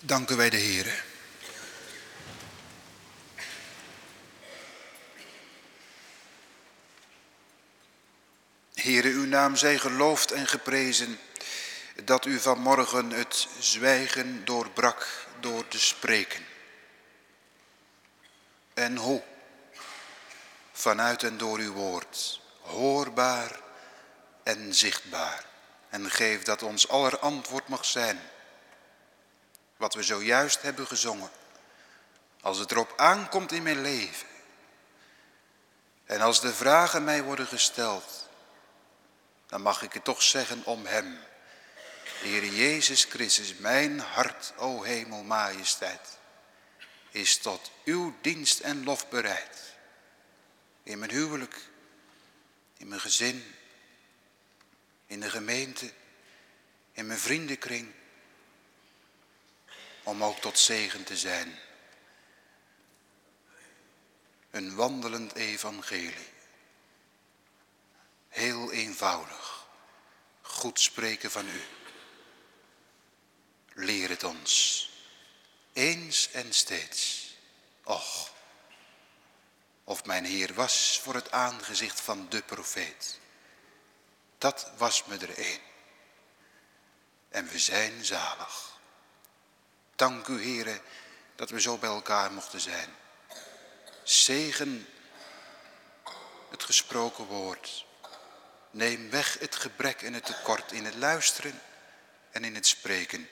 Danken wij de Heer. Heere, uw naam zij geloofd en geprezen dat u vanmorgen het zwijgen doorbrak door te spreken. En hoe? Vanuit en door uw woord, hoorbaar en zichtbaar. En geef dat ons aller antwoord mag zijn. Wat we zojuist hebben gezongen. Als het erop aankomt in mijn leven. En als de vragen mij worden gesteld. Dan mag ik het toch zeggen om hem. Heer Jezus Christus, mijn hart, o hemel, majesteit, is tot uw dienst en lof bereid. In mijn huwelijk, in mijn gezin, in de gemeente, in mijn vriendenkring, om ook tot zegen te zijn. Een wandelend evangelie. Heel eenvoudig. Goed spreken van u. Leer het ons. Eens en steeds. Och. Of mijn Heer was voor het aangezicht van de profeet. Dat was me er een. En we zijn zalig. Dank u, Heere, dat we zo bij elkaar mochten zijn. Zegen het gesproken woord. Neem weg het gebrek en het tekort in het luisteren en in het spreken.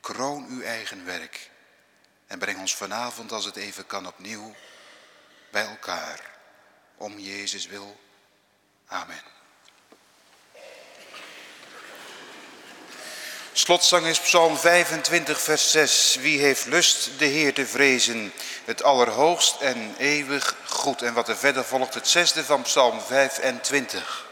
Kroon uw eigen werk. En breng ons vanavond, als het even kan, opnieuw bij elkaar. Om Jezus wil. Slotzang is Psalm 25, vers 6. Wie heeft lust de Heer te vrezen, het allerhoogst en eeuwig goed. En wat er verder volgt, het zesde van Psalm 25.